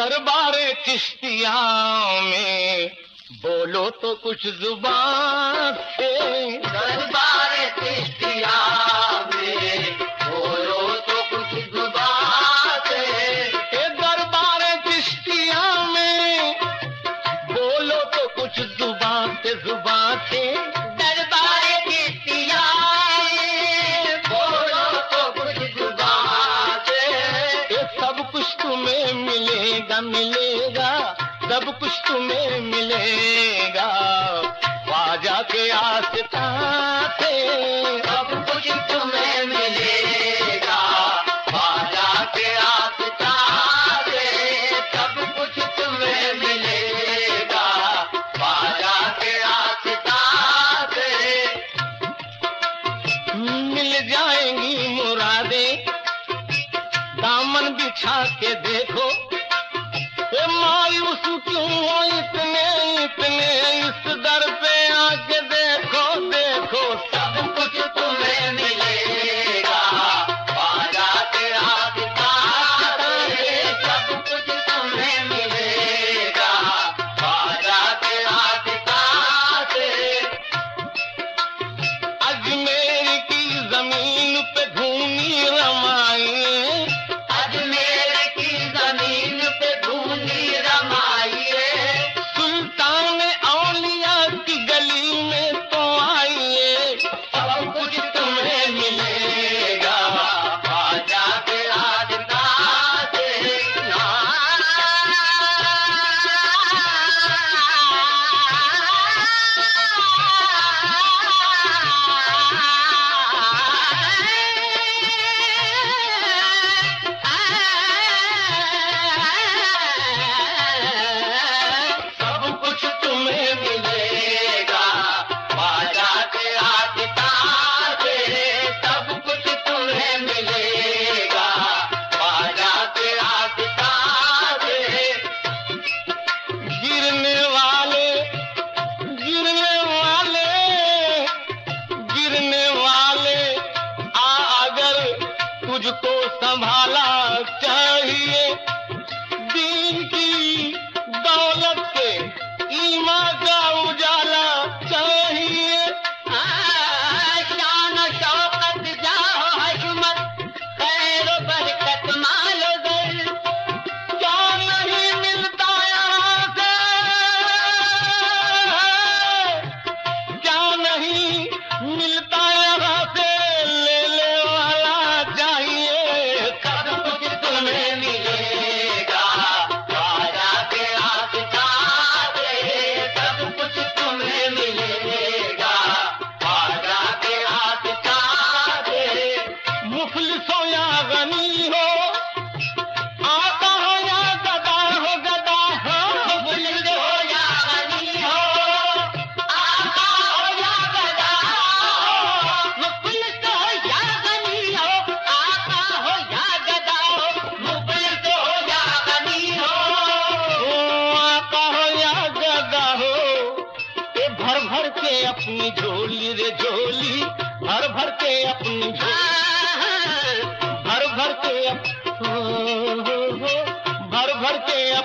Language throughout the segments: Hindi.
दरबार चिश्तिया में बोलो तो कुछ ज़ुबान से। मिलेगा मिलेगा, सब कुछ तुम्हें मिलेगा। बाजा के आस्था थे सब कुछ तुम्हें मिलेगा। बाजा के आस्था थे सब कुछ तुम्हें मिलेगा। बाजा के आस्था थे मिल जाएँगी मुरादे। दामन बिछा के देखो। क्यों आए इतने इतने इस दर मुफलिसो या गनी हो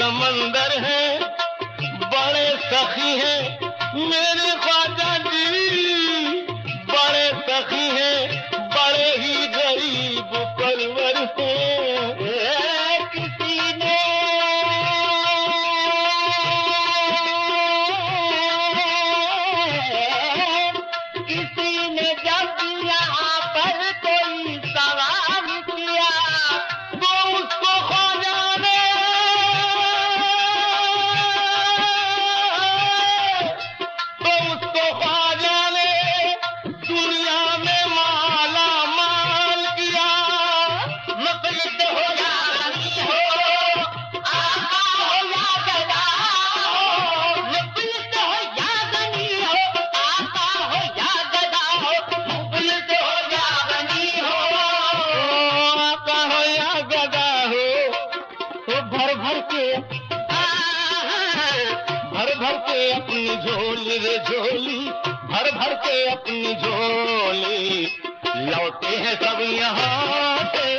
समंदर है बड़े सखी हैं के अपनी झोली रे झोली, भर भर के अपनी झोली। लौटे हैं सब यहाँ से